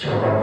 чего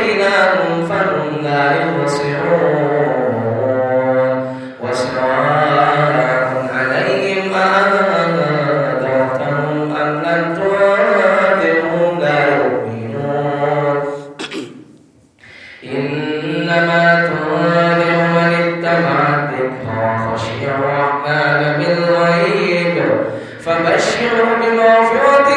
أعطيناهم فهم لا يبصرون. وسواء عليهم أأنذرتهم أن لم تنذرهم؟ لا يؤمنون. إنما تنذر من اتبع الذكر وخشي الرحمن بالغيب فبشره بمغفرة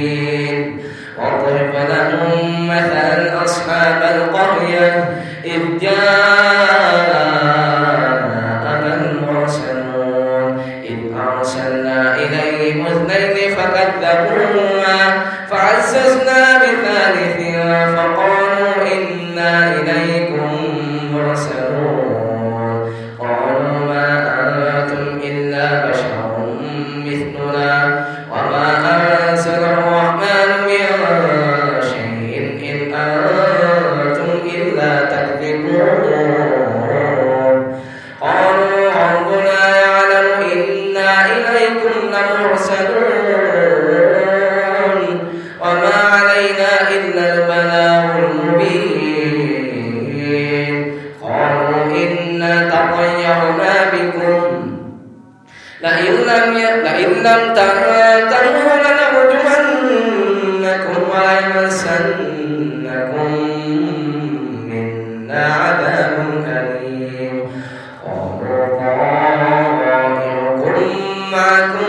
الظالمين. واضرب لهم مثلا أصحاب القرية إذ جاءنا المرسلون. إذ أرسلنا إليهم اثنين فكذبوهما فعززنا بثالث فقالوا إنا إليكم مرسلون. قالوا ما أنتم إلا بشر مثلنا. man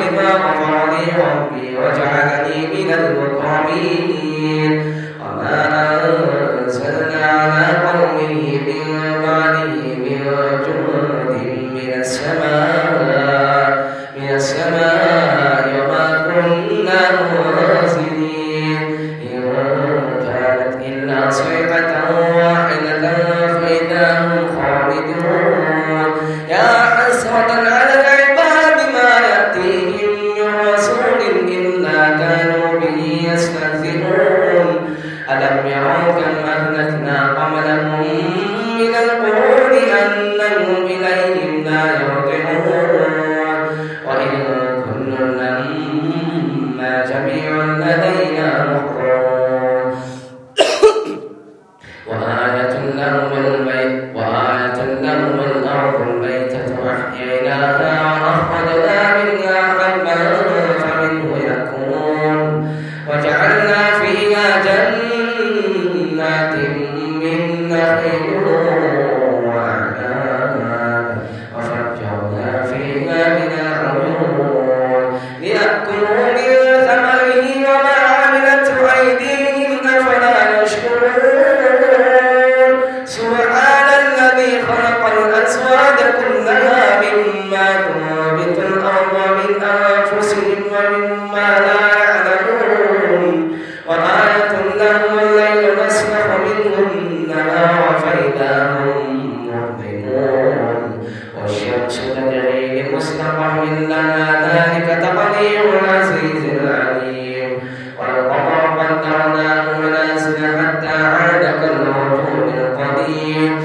بما غفر لي ربي وجعلني من الوالدين جميعا لدينا مكرمون وآية لهم البيت وآية لهم الأرض الميتة أحييناها وأخرجنا منها قلبا فمنه يأكلون. وجعلنا فيها جنات من نخيل عما وآية لهم الليل نسمح منه النهار فإذا هم مظلمون والشمس تجري لمستقر لها ذلك تقدير العزيز العليم والقمر قدرناه منازل حتى عاد كالعرجون القديم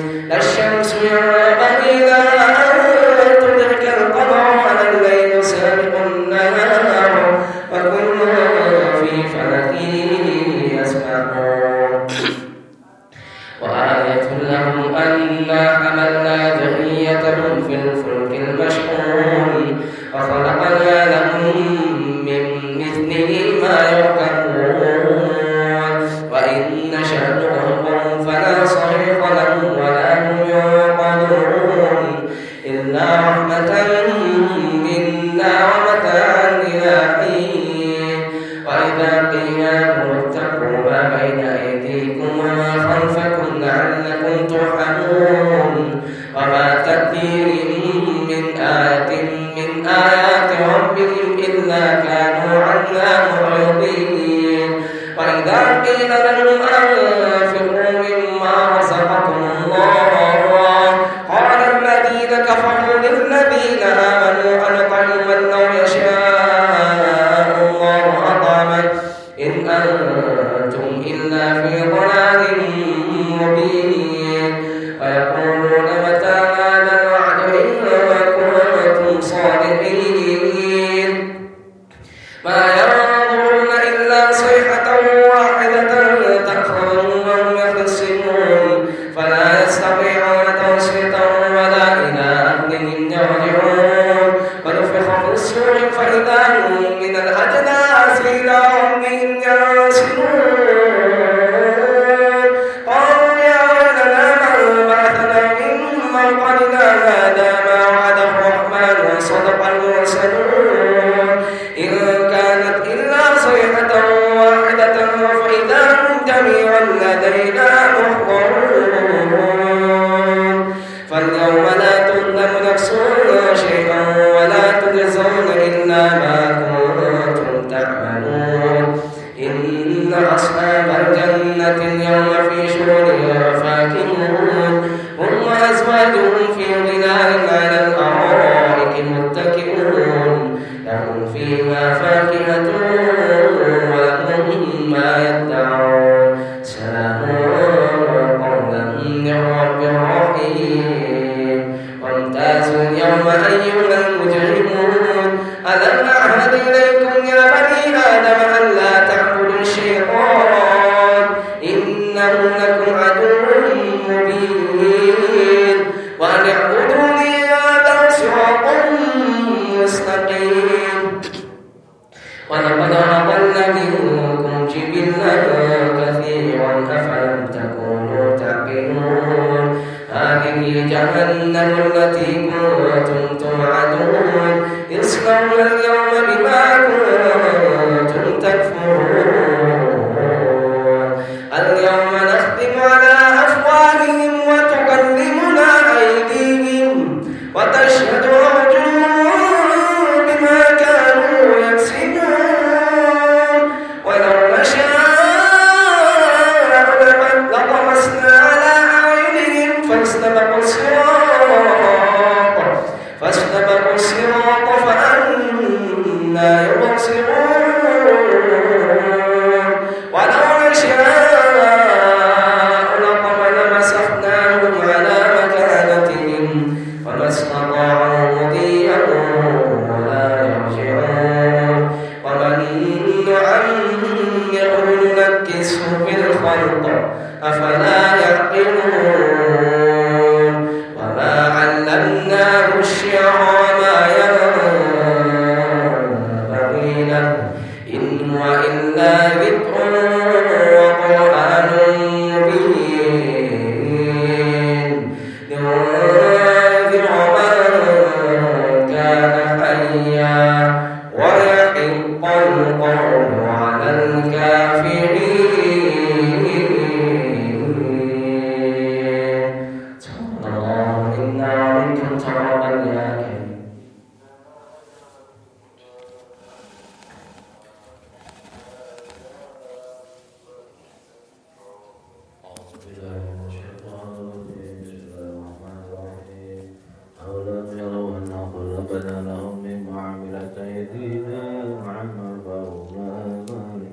Thank you. وأزواجهم في ظلال على الأرائك متكئون لهم فيها جهنم التي كنتم توعدون اصلوها اليوم بما كنتم إلا ذكر